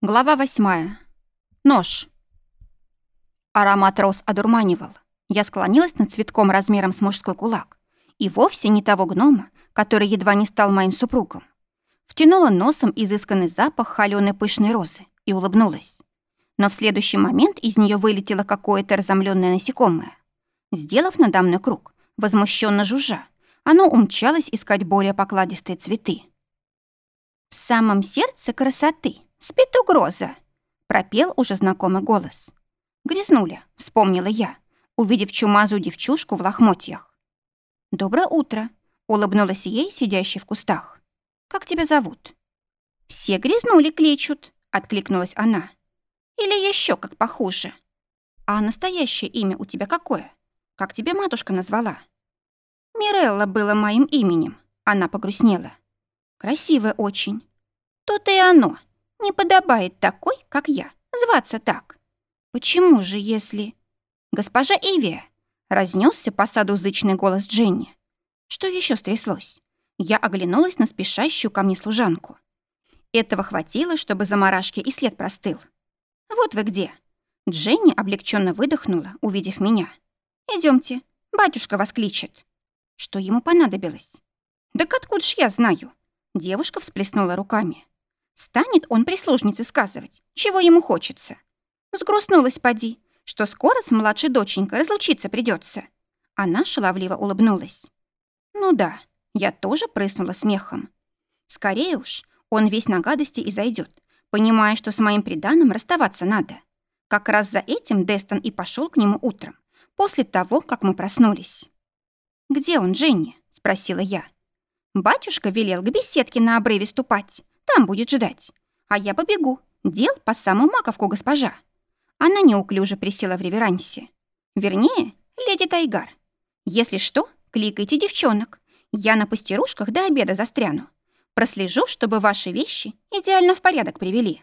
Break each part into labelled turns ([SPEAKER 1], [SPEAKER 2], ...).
[SPEAKER 1] Глава восьмая. Нож. Аромат роз одурманивал. Я склонилась над цветком размером с мужской кулак. И вовсе не того гнома, который едва не стал моим супругом. Втянула носом изысканный запах холёной пышной розы и улыбнулась. Но в следующий момент из нее вылетело какое-то разомлённое насекомое. Сделав надо мной круг, возмущенно жужжа, оно умчалось искать более покладистые цветы. В самом сердце красоты спит угроза», — пропел уже знакомый голос. «Грязнуля», — вспомнила я, увидев чумазую девчушку в лохмотьях. «Доброе утро», — улыбнулась ей, сидящей в кустах. «Как тебя зовут?» «Все грязнули кличут», — откликнулась она. «Или еще как похуже». «А настоящее имя у тебя какое? Как тебя матушка назвала?» «Мирелла было моим именем», — она погрустнела. «Красивое очень». «То-то и оно», не подобает такой, как я, зваться так. Почему же, если... Госпожа Ивия, разнесся по саду зычный голос Дженни. Что еще стряслось? Я оглянулась на спешащую ко мне служанку. Этого хватило, чтобы заморашки и след простыл. «Вот вы где!» Дженни облегченно выдохнула, увидев меня. Идемте, батюшка вас кличет». Что ему понадобилось? «Так откуда ж я знаю?» Девушка всплеснула руками. Станет он прислужнице сказывать, чего ему хочется. Сгрустнулась поди, что скоро с младшей доченькой разлучиться придется. Она шаловливо улыбнулась. Ну да, я тоже прыснула смехом. Скорее уж, он весь на гадости и зайдет, понимая, что с моим приданым расставаться надо. Как раз за этим Дестон и пошел к нему утром, после того, как мы проснулись. «Где он, Дженни?» — спросила я. Батюшка велел к беседке на обрыве ступать. Там будет ждать. А я побегу. Дел по самую маковку госпожа. Она неуклюже присела в реверансе. Вернее, леди Тайгар. Если что, кликайте девчонок. Я на пастерушках до обеда застряну. Прослежу, чтобы ваши вещи идеально в порядок привели.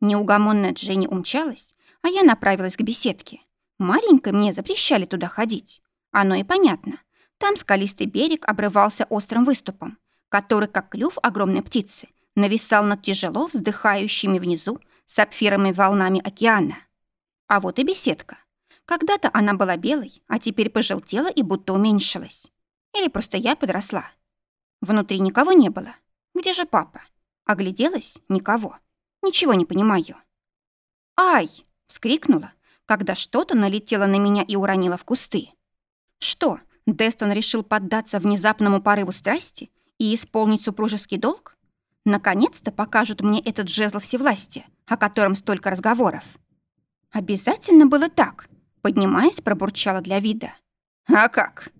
[SPEAKER 1] Неугомонная Дженни умчалась, а я направилась к беседке. Маленькой мне запрещали туда ходить. Оно и понятно. Там скалистый берег обрывался острым выступом, который, как клюв огромной птицы, нависал над тяжело вздыхающими внизу сапфирами волнами океана. А вот и беседка. Когда-то она была белой, а теперь пожелтела и будто уменьшилась. Или просто я подросла. Внутри никого не было. Где же папа? Огляделась? Никого. Ничего не понимаю. «Ай!» — вскрикнула, когда что-то налетело на меня и уронило в кусты. Что, Дестон решил поддаться внезапному порыву страсти и исполнить супружеский долг? Наконец-то покажут мне этот жезл всевластия, о котором столько разговоров. Обязательно было так, поднимаясь, пробурчала для вида. А как?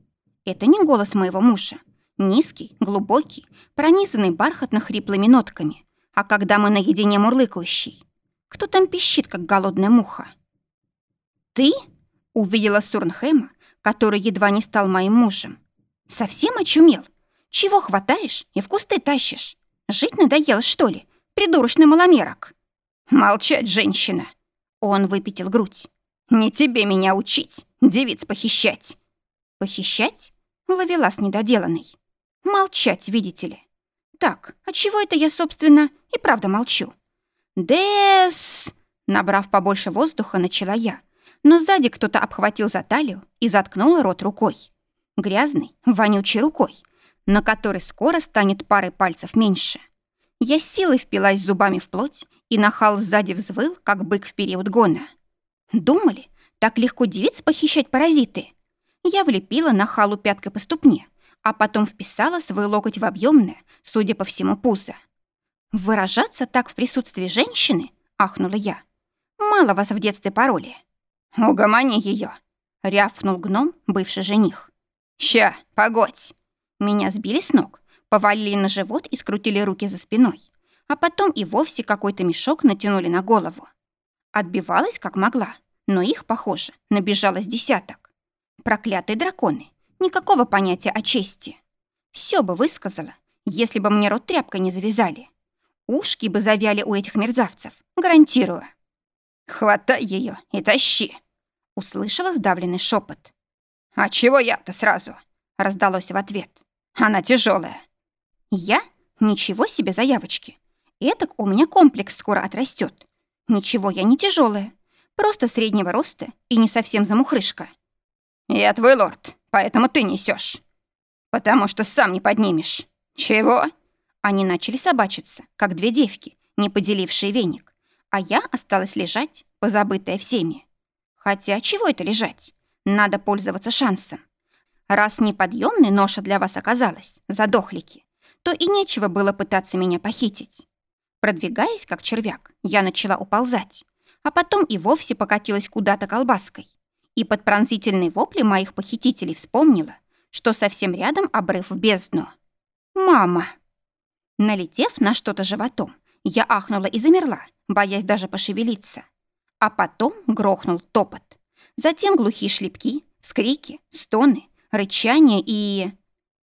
[SPEAKER 1] Это не голос моего мужа. Низкий, глубокий, пронизанный бархатно-хриплыми нотками. А когда мы наедине мурлыкающий? Кто там пищит, как голодная муха? «Ты?» — увидела Сурнхэма, который едва не стал моим мужем. «Совсем очумел? Чего хватаешь и в кусты тащишь? Жить надоело, что ли? Придурочный маломерок. Молчать, женщина. Он выпятил грудь. Не тебе меня учить, девиц похищать. Похищать? Ловелас недоделанный. Молчать, видите ли. Так, а чего это я, собственно, и правда молчу? Дес... Набрав побольше воздуха, начала я. Но сзади кто-то обхватил за талию и заткнул рот рукой. Грязный, вонючей рукой на которой скоро станет парой пальцев меньше. Я силой впилась зубами в плоть, и нахал сзади взвыл, как бык в период гона. Думали, так легко девиц похищать паразиты? Я влепила нахалу пяткой по ступне, а потом вписала свой локоть в объемное, судя по всему, пузо. «Выражаться так в присутствии женщины?» — ахнула я. «Мало вас в детстве пароли». «Угомони ее, рявкнул гном, бывший жених. «Ща, погодь!» Меня сбили с ног, повалили на живот и скрутили руки за спиной, а потом и вовсе какой-то мешок натянули на голову. Отбивалась как могла, но их, похоже, набежалось десяток. Проклятые драконы, никакого понятия о чести. Все бы высказала, если бы мне рот тряпкой не завязали. Ушки бы завяли у этих мерзавцев, гарантирую. «Хватай ее и тащи!» — услышала сдавленный шепот. «А чего я-то сразу?» — раздалось в ответ. Она тяжелая. Я? Ничего себе заявочки. Этак у меня комплекс скоро отрастет. Ничего, я не тяжелая, просто среднего роста и не совсем замухрышка.
[SPEAKER 2] Я твой лорд, поэтому ты несешь. Потому что сам не поднимешь. Чего?
[SPEAKER 1] Они начали собачиться, как две девки, не поделившие веник. А я осталась лежать, позабытая всеми. Хотя чего это лежать? Надо пользоваться шансом. Раз неподъемной ноша для вас оказалась, задохлики, то и нечего было пытаться меня похитить. Продвигаясь, как червяк, я начала уползать, а потом и вовсе покатилась куда-то колбаской. И под пронзительные вопли моих похитителей вспомнила, что совсем рядом обрыв в бездну. «Мама!» Налетев на что-то животом, я ахнула и замерла, боясь даже пошевелиться. А потом грохнул топот. Затем глухие шлепки, вскрики, стоны, рычание и...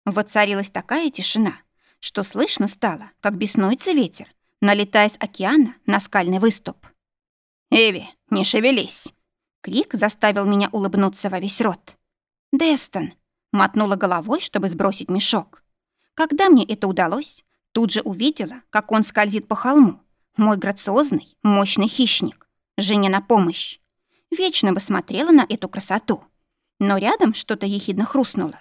[SPEAKER 1] Воцарилась такая тишина, что слышно стало, как беснуется ветер, налетая с океана на скальный выступ.
[SPEAKER 2] «Эви, не шевелись!»
[SPEAKER 1] Крик заставил меня улыбнуться во весь рот. «Дестон!» — мотнула головой, чтобы сбросить мешок. Когда мне это удалось, тут же увидела, как он скользит по холму. Мой грациозный, мощный хищник. Жене на помощь. Вечно бы смотрела на эту красоту. Но рядом что-то ехидно хрустнуло.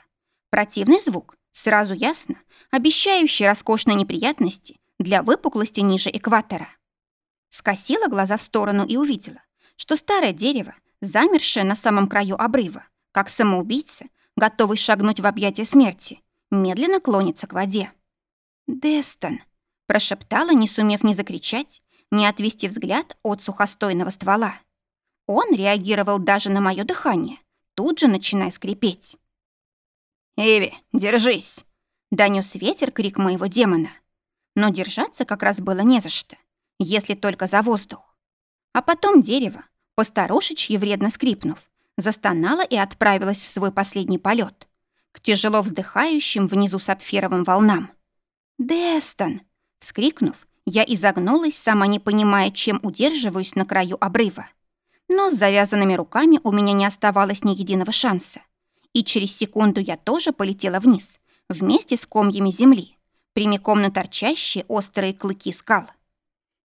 [SPEAKER 1] Противный звук, сразу ясно, обещающий роскошные неприятности для выпуклости ниже экватора. Скосила глаза в сторону и увидела, что старое дерево, замершее на самом краю обрыва, как самоубийца, готовый шагнуть в объятия смерти, медленно клонится к воде. «Дестон!» — прошептала, не сумев ни закричать, ни отвести взгляд от сухостойного ствола. Он реагировал даже на мое дыхание, тут же начиная скрипеть.
[SPEAKER 2] «Эви, держись!»
[SPEAKER 1] — донёс ветер крик моего демона. Но держаться как раз было не за что, если только за воздух. А потом дерево, постарушечьи вредно скрипнув, застонало и отправилось в свой последний полет к тяжело вздыхающим внизу сапфировым волнам. «Дестон!» — вскрикнув, я изогнулась, сама не понимая, чем удерживаюсь на краю обрыва. Но с завязанными руками у меня не оставалось ни единого шанса. И через секунду я тоже полетела вниз, вместе с комьями земли, прямиком на торчащие острые клыки скал.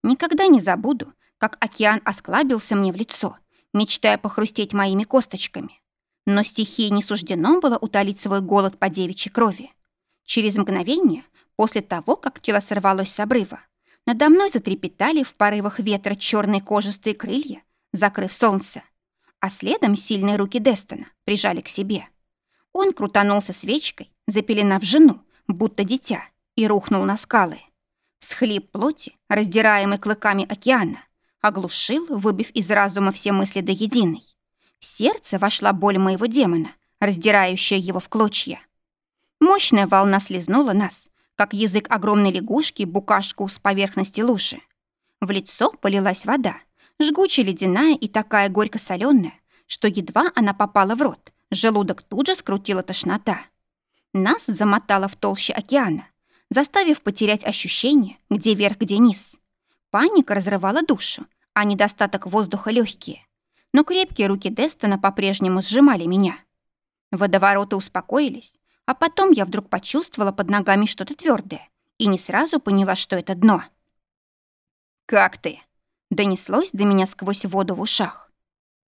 [SPEAKER 1] Никогда не забуду, как океан осклабился мне в лицо, мечтая похрустеть моими косточками. Но стихии не суждено было утолить свой голод по девичьей крови. Через мгновение, после того, как тело сорвалось с обрыва, надо мной затрепетали в порывах ветра черные кожистые крылья, закрыв солнце. А следом сильные руки Дестона прижали к себе. Он крутанулся свечкой, запеленав жену, будто дитя, и рухнул на скалы. Всхлип плоти, раздираемый клыками океана, оглушил, выбив из разума все мысли до единой. В сердце вошла боль моего демона, раздирающая его в клочья. Мощная волна слезнула нас, как язык огромной лягушки букашку с поверхности лужи. В лицо полилась вода, жгучая ледяная и такая горько-соленая, что едва она попала в рот, желудок тут же скрутила тошнота. Нас замотало в толще океана, заставив потерять ощущение, где верх, где низ. Паника разрывала душу, а недостаток воздуха легкие но крепкие руки Дестона по-прежнему сжимали меня. Водовороты успокоились, а потом я вдруг почувствовала под ногами что-то твердое и не сразу поняла, что это дно.
[SPEAKER 2] «Как ты?»
[SPEAKER 1] — донеслось до меня сквозь воду в ушах.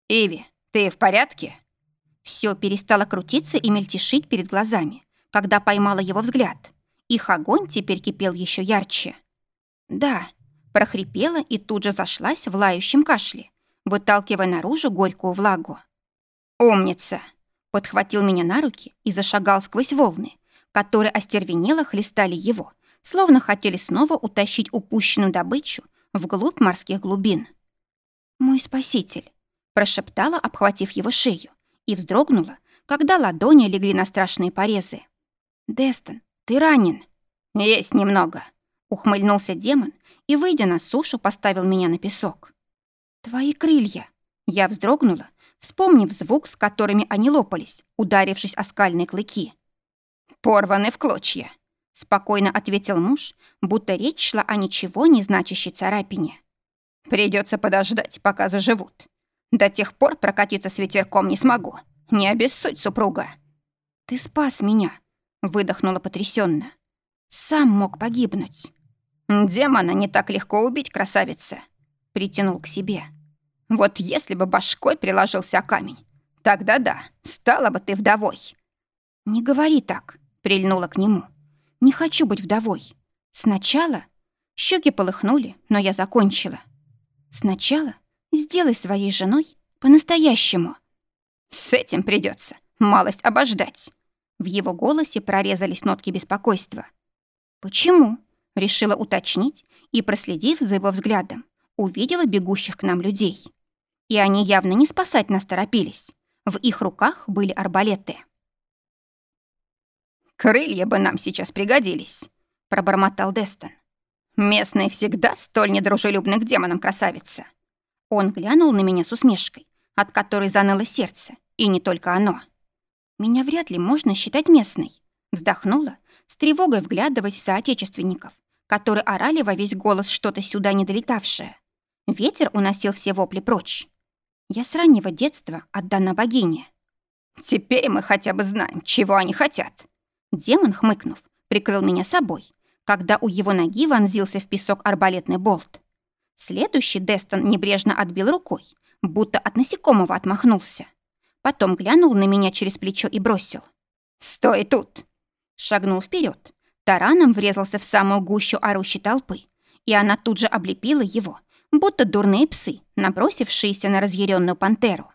[SPEAKER 2] «Эви, ты в порядке?»
[SPEAKER 1] Все перестало крутиться и мельтешить перед глазами, когда поймала его взгляд. Их огонь теперь кипел еще ярче. «Да», — прохрипела и тут же зашлась в лающем кашле, выталкивая наружу горькую влагу. «Умница!» — подхватил меня на руки и зашагал сквозь волны, которые остервенело хлестали его, словно хотели снова утащить упущенную добычу вглубь морских глубин. «Мой спаситель!» — прошептала, обхватив его шею, и вздрогнула, когда ладони легли на страшные порезы. «Дестон, ты ранен?»
[SPEAKER 2] «Есть немного», —
[SPEAKER 1] ухмыльнулся демон и, выйдя на сушу, поставил меня на песок. «Твои крылья!» Я вздрогнула, вспомнив звук, с которыми они лопались, ударившись о скальные клыки.
[SPEAKER 2] «Порваны в клочья», — спокойно ответил муж, будто речь шла о ничего не значащей царапине. «Придется подождать, пока заживут. До тех пор прокатиться с ветерком не смогу. Не обессудь, супруга».
[SPEAKER 1] «Ты спас меня», — выдохнула потрясенно. «Сам мог погибнуть».
[SPEAKER 2] Демона не так легко убить, красавица. Притянул к себе. Вот если бы башкой приложился камень, тогда да, стала бы ты вдовой.
[SPEAKER 1] Не говори так, прильнула к нему. Не хочу быть вдовой. Сначала щеки полыхнули, но я закончила. Сначала сделай своей женой по-настоящему.
[SPEAKER 2] С этим придется малость обождать. В его голосе прорезались нотки беспокойства.
[SPEAKER 1] Почему? Решила уточнить и, проследив за его взглядом, увидела бегущих к нам людей. И они явно не спасать нас торопились. В их руках были арбалеты.
[SPEAKER 2] «Крылья бы нам сейчас пригодились», — пробормотал Дестон. «Местные всегда столь недружелюбны к демонам, красавица».
[SPEAKER 1] Он глянул на меня с усмешкой, от которой заныло сердце, и не только оно. Меня вряд ли можно считать местной. Вздохнула, с тревогой вглядываясь в соотечественников, которые орали во весь голос что-то сюда не долетавшее. Ветер уносил все вопли прочь. Я с раннего детства отдана богине.
[SPEAKER 2] «Теперь мы хотя бы знаем, чего они хотят».
[SPEAKER 1] Демон, хмыкнув, прикрыл меня собой, когда у его ноги вонзился в песок арбалетный болт. Следующий Дестон небрежно отбил рукой, будто от насекомого отмахнулся. Потом глянул на меня через плечо и бросил.
[SPEAKER 2] «Стой тут!»
[SPEAKER 1] Шагнул вперед, тараном врезался в самую гущу орущей толпы, и она тут же облепила его, будто дурные псы, набросившиеся на разъяренную пантеру.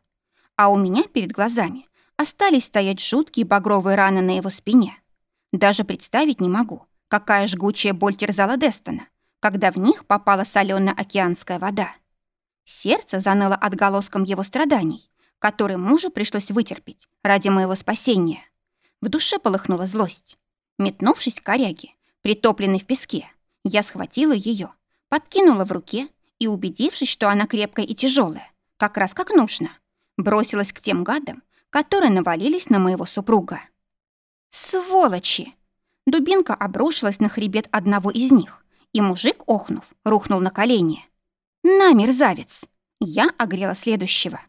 [SPEAKER 1] А у меня перед глазами остались стоять жуткие багровые раны на его спине. Даже представить не могу, какая жгучая боль терзала Дестона, когда в них попала соленая океанская вода. Сердце заныло отголоском его страданий, которые мужу пришлось вытерпеть ради моего спасения. В душе полыхнула злость. Метнувшись к коряге, притопленной в песке, я схватила ее, подкинула в руке и, убедившись, что она крепкая и тяжелая, как раз как нужно, бросилась к тем гадам, которые навалились на моего супруга. «Сволочи!» Дубинка обрушилась на хребет одного из них, и мужик, охнув, рухнул на колени. «На, мерзавец!» Я огрела следующего.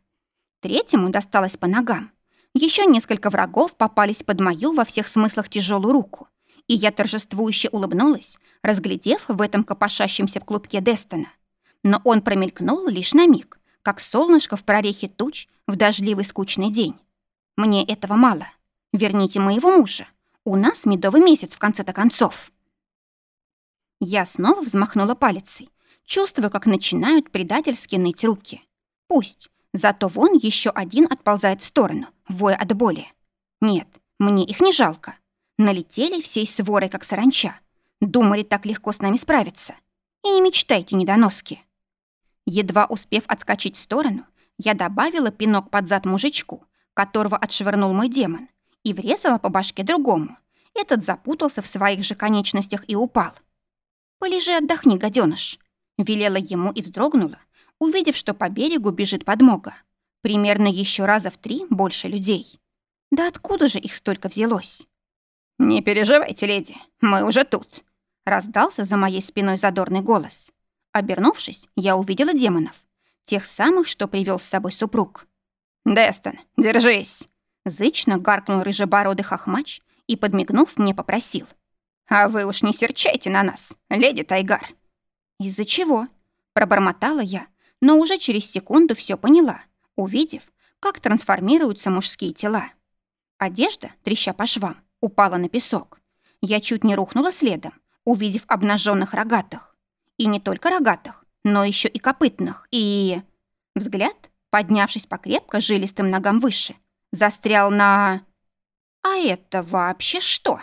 [SPEAKER 1] Третьему досталось по ногам. Еще несколько врагов попались под мою во всех смыслах тяжелую руку, и я торжествующе улыбнулась, разглядев в этом копошащемся в клубке Дестона. Но он промелькнул лишь на миг, как солнышко в прорехе туч в дождливый скучный день. Мне этого мало. Верните моего мужа. У нас медовый месяц в конце-то концов. Я снова взмахнула палицей, чувствуя, как начинают предательски ныть руки. Пусть, Зато вон еще один отползает в сторону, воя от боли. Нет, мне их не жалко. Налетели всей сворой, как саранча. Думали так легко с нами справиться. И не мечтайте, недоноски. Едва успев отскочить в сторону, я добавила пинок под зад мужичку, которого отшвырнул мой демон, и врезала по башке другому. Этот запутался в своих же конечностях и упал. «Полежи, отдохни, гаденыш», — велела ему и вздрогнула, увидев, что по берегу бежит подмога. Примерно еще раза в три больше людей. Да откуда же их столько взялось?
[SPEAKER 2] «Не переживайте, леди, мы уже тут», — раздался за моей спиной задорный голос.
[SPEAKER 1] Обернувшись, я увидела демонов. Тех самых, что привел с собой супруг.
[SPEAKER 2] «Дестон, держись!»
[SPEAKER 1] Зычно гаркнул рыжебородый хохмач и, подмигнув, мне попросил.
[SPEAKER 2] «А вы уж не серчайте на нас, леди Тайгар!»
[SPEAKER 1] «Из-за чего?» Пробормотала я, но уже через секунду все поняла, увидев, как трансформируются мужские тела. Одежда, треща по швам, упала на песок. Я чуть не рухнула следом, увидев обнаженных рогатых. И не только рогатых, но еще и копытных, и... Взгляд, поднявшись по крепко жилистым ногам выше, застрял на... А это вообще что?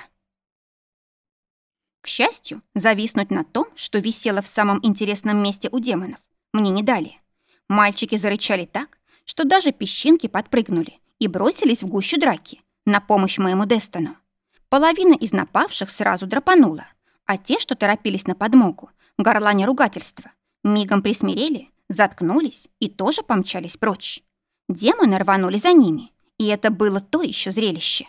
[SPEAKER 1] К счастью, зависнуть на том, что висело в самом интересном месте у демонов, мне не дали. Мальчики зарычали так, что даже песчинки подпрыгнули и бросились в гущу драки на помощь моему Дестону. Половина из напавших сразу драпанула, а те, что торопились на подмогу, горланя ругательства, мигом присмирели, заткнулись и тоже помчались прочь. Демоны рванули за ними, и это было то еще зрелище.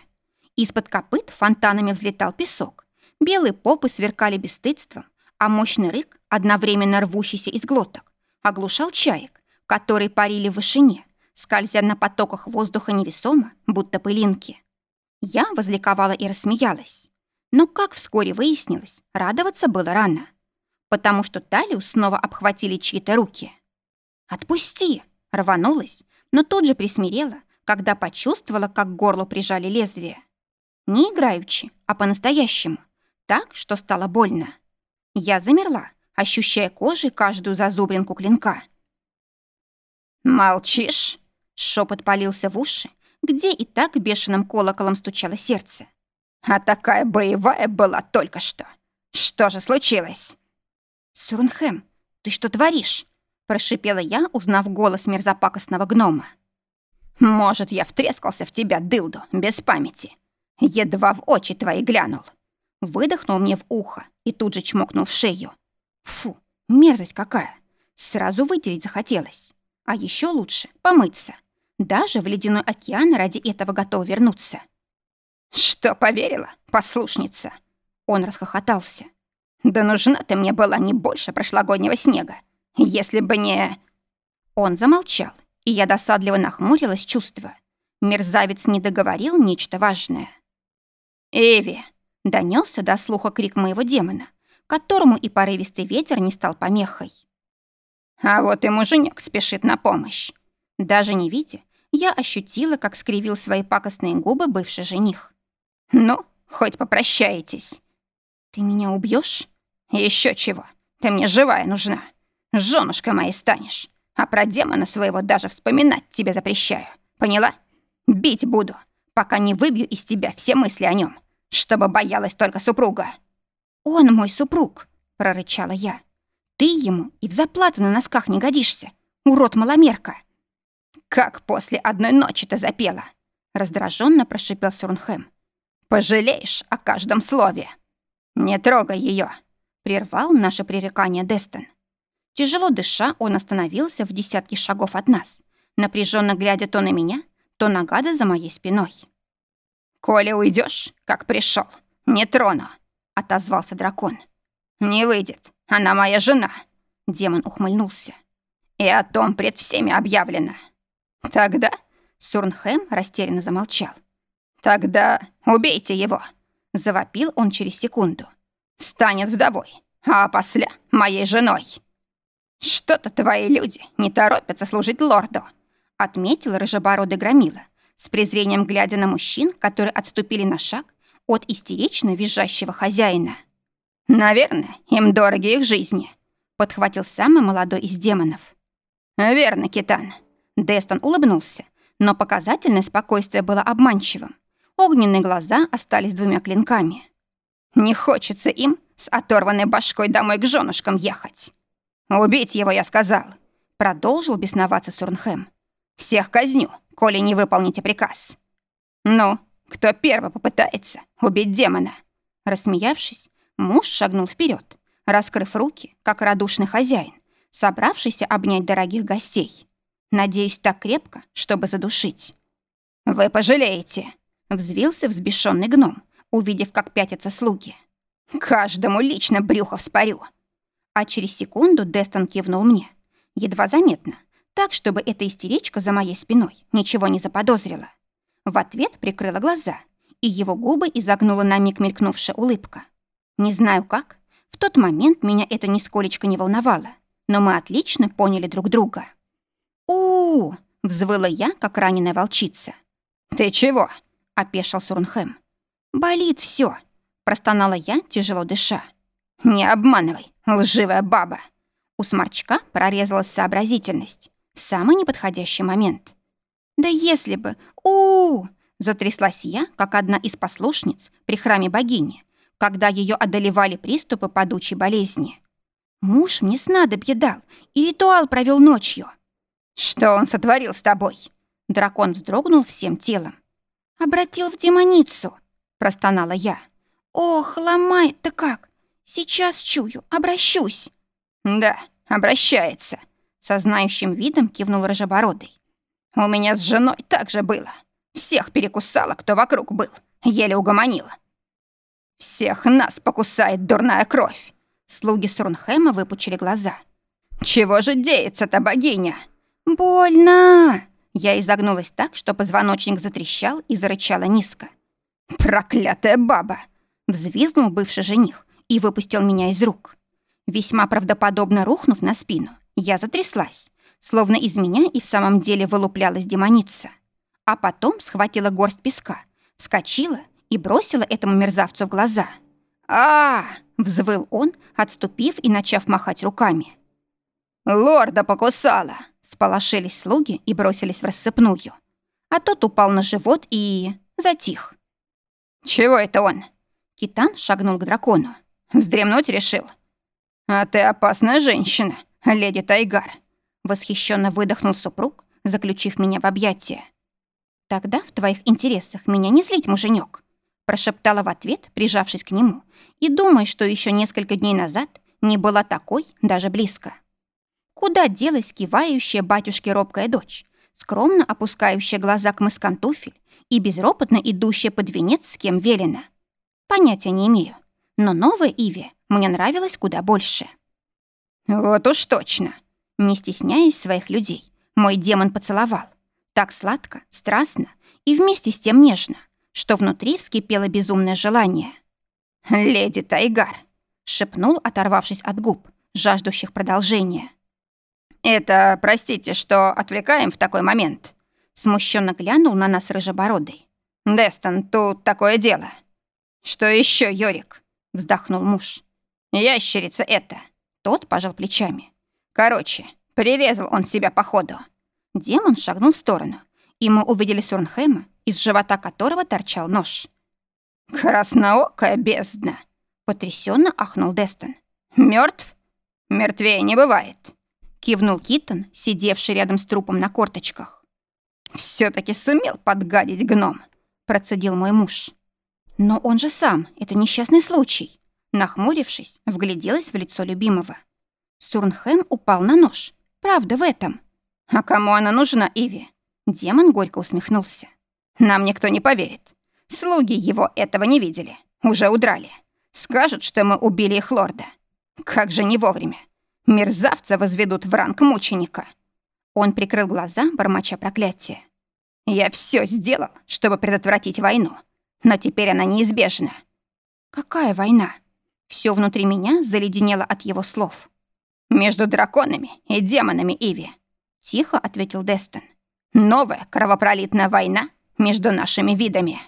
[SPEAKER 1] Из-под копыт фонтанами взлетал песок, белые попы сверкали бесстыдством, а мощный рык, одновременно рвущийся из глоток, оглушал чаек, которые парили в вышине, скользя на потоках воздуха невесомо, будто пылинки. Я возликовала и рассмеялась. Но, как вскоре выяснилось, радоваться было рано. потому что талию снова обхватили чьи-то руки. «Отпусти!» — рванулась, но тут же присмирела, когда почувствовала, как к горлу прижали лезвие. Не играючи, а по-настоящему, так, что стало больно. Я замерла, ощущая кожей каждую зазубринку клинка.
[SPEAKER 2] «Молчишь?»
[SPEAKER 1] — шепот полился в уши, где и так бешеным колоколом стучало сердце.
[SPEAKER 2] «А такая боевая была только что. Что же случилось?»
[SPEAKER 1] «Сурнхэм, ты что творишь?» — прошипела я, узнав голос мерзопакостного гнома.
[SPEAKER 2] «Может, я втрескался в тебя, дылду, без памяти. Едва в очи твои глянул».
[SPEAKER 1] Выдохнул мне в ухо и тут же чмокнул в шею. Фу, мерзость какая. Сразу вытереть захотелось. А еще лучше помыться. Даже в ледяной океан ради этого готов вернуться.
[SPEAKER 2] «Что, поверила, послушница?»
[SPEAKER 1] Он расхохотался.
[SPEAKER 2] «Да нужна ты мне была не больше прошлогоднего снега. Если бы не...»
[SPEAKER 1] Он замолчал, и я досадливо нахмурилась, чувствуя. Мерзавец не договорил нечто важное.
[SPEAKER 2] «Эви!»
[SPEAKER 1] — донесся до слуха крик моего демона, которому и порывистый ветер не стал помехой.
[SPEAKER 2] А вот и муженек спешит на помощь.
[SPEAKER 1] Даже не видя, я ощутила, как скривил свои пакостные губы бывший жених.
[SPEAKER 2] «Ну, хоть попрощаетесь».
[SPEAKER 1] «Ты меня убьешь?
[SPEAKER 2] Еще чего. Ты мне живая нужна. Женушка моей станешь. А про демона своего даже вспоминать тебе запрещаю. Поняла? Бить буду, пока не выбью из тебя все мысли о нем, чтобы боялась только супруга».
[SPEAKER 1] «Он мой супруг», — прорычала я. «Ты ему и в заплаты на носках не годишься, урод-маломерка».
[SPEAKER 2] «Как после одной ночи-то запела?» — раздраженно прошипел Сурнхэм. «Пожалеешь о каждом слове». «Не трогай ее, прервал наше пререкание Дестон.
[SPEAKER 1] Тяжело дыша, он остановился в десятке шагов от нас, напряженно глядя то на меня, то на гада за моей спиной.
[SPEAKER 2] «Коля уйдешь, как пришел, не трону», — отозвался дракон. «Не выйдет, она моя жена», — демон ухмыльнулся. «И о том пред всеми объявлено». «Тогда...» — Сурнхэм растерянно замолчал. «Тогда убейте его!» — завопил он через секунду. «Станет вдовой, а после — моей женой!» «Что-то твои люди не торопятся служить лорду», — отметил рыжебородый громила, с презрением глядя на мужчин, которые отступили на шаг от истерично визжащего хозяина. «Наверное, им дороги их жизни», — подхватил самый молодой из демонов. «Верно, Китан». Дестон улыбнулся, но показательное спокойствие было обманчивым. Огненные глаза остались двумя клинками. «Не хочется им с оторванной башкой домой к женушкам ехать». «Убить его, я сказал», — продолжил бесноваться Сурнхэм. «Всех казню, коли не выполните приказ». «Ну, кто первый попытается убить демона?» Рассмеявшись, муж шагнул вперед, раскрыв руки, как радушный хозяин, собравшийся обнять дорогих гостей. Надеюсь, так крепко, чтобы задушить. «Вы пожалеете!» — взвился взбешенный гном, увидев, как пятятся слуги. «Каждому лично брюхо вспорю!» А через секунду Дестон кивнул мне. Едва заметно, так, чтобы эта истеричка за моей спиной ничего не заподозрила. В ответ прикрыла глаза, и его губы изогнула на миг мелькнувшая улыбка. Не знаю как, в тот момент меня это нисколечко не волновало, но мы отлично поняли друг друга. у у, взвыла я, как раненая волчица. «Ты чего?» — опешил Сурнхэм. «Болит все, простонала я, тяжело дыша. «Не обманывай, лживая баба!» У сморчка прорезалась сообразительность в самый неподходящий момент. «Да если бы... у, Затряслась я, как одна из послушниц при храме богини, когда ее одолевали приступы падучей болезни. Муж мне снадобье дал и ритуал провел ночью. «Что он сотворил с тобой?» Дракон вздрогнул всем телом. «Обратил в демоницу», — простонала я. «Ох, ломает-то как! Сейчас чую, обращусь!» «Да, обращается», — со знающим видом кивнул Рожебородый. «У меня с женой так же было. Всех перекусала, кто вокруг был, еле угомонила. Всех нас покусает дурная кровь!» Слуги Срунхэма выпучили глаза. «Чего же деется-то, богиня?» «Больно!» Я изогнулась так, что позвоночник затрещал и зарычала низко. «Проклятая баба!» Взвизгнул бывший жених и выпустил меня из рук.
[SPEAKER 1] Весьма правдоподобно рухнув на спину, я затряслась, словно из меня и в самом деле вылуплялась демоница. А потом схватила горсть песка, вскочила и бросила этому мерзавцу в глаза. а, -а, взвыл он, отступив и начав махать руками.
[SPEAKER 2] «Лорда покусала!»
[SPEAKER 1] — сполошились слуги и бросились в рассыпную. А тот упал на живот и... затих.
[SPEAKER 2] «Чего это он?»
[SPEAKER 1] Китан шагнул к дракону.
[SPEAKER 2] «Вздремнуть решил?» «А ты опасная женщина, леди Тайгар!»
[SPEAKER 1] Восхищенно выдохнул супруг, заключив меня в объятия. «Тогда в твоих интересах меня не злить, муженек, прошептала в ответ, прижавшись к нему, и думая, что еще несколько дней назад не была такой даже близко. Куда делась кивающая батюшке робкая дочь, скромно опускающая глаза к мыскам туфель и безропотно идущая под венец с кем велено? Понятия не имею, но новая Иви мне нравилась куда больше.
[SPEAKER 2] «Вот уж точно!»
[SPEAKER 1] Не стесняясь своих людей, мой демон поцеловал. Так сладко, страстно и вместе с тем нежно, что внутри вскипело безумное желание.
[SPEAKER 2] «Леди Тайгар!»
[SPEAKER 1] — шепнул, оторвавшись от губ, жаждущих продолжения.
[SPEAKER 2] «Это, простите, что отвлекаем в такой момент?»
[SPEAKER 1] Смущенно глянул на нас рыжебородый.
[SPEAKER 2] «Дестон, тут такое дело». «Что еще, Йорик?» — вздохнул муж. «Ящерица это». Тот пожал плечами. Короче, прирезал он себя по ходу.
[SPEAKER 1] Демон шагнул в сторону, и мы увидели Сурнхэма, из живота которого торчал нож.
[SPEAKER 2] «Красноокая бездна!»
[SPEAKER 1] — потрясенно ахнул Дестон.
[SPEAKER 2] Мертв? Мертвее не бывает!»
[SPEAKER 1] — кивнул Китон, сидевший рядом с трупом на корточках.
[SPEAKER 2] все таки сумел подгадить гном!» — процедил мой муж.
[SPEAKER 1] «Но он же сам, это несчастный случай!» Нахмурившись, вгляделась в лицо любимого. Сурнхэм упал на нож. Правда в этом.
[SPEAKER 2] А кому она нужна, Иви?
[SPEAKER 1] Демон горько усмехнулся.
[SPEAKER 2] Нам никто не поверит. Слуги его этого не видели. Уже удрали. Скажут, что мы убили их лорда. Как же не вовремя. Мерзавца возведут в ранг мученика.
[SPEAKER 1] Он прикрыл глаза, бормоча проклятие.
[SPEAKER 2] Я все сделал, чтобы предотвратить войну. Но теперь она неизбежна.
[SPEAKER 1] Какая война? Все внутри меня заледенело от его слов.
[SPEAKER 2] «Между драконами и демонами Иви», — тихо ответил Дестон. «Новая кровопролитная война между нашими видами».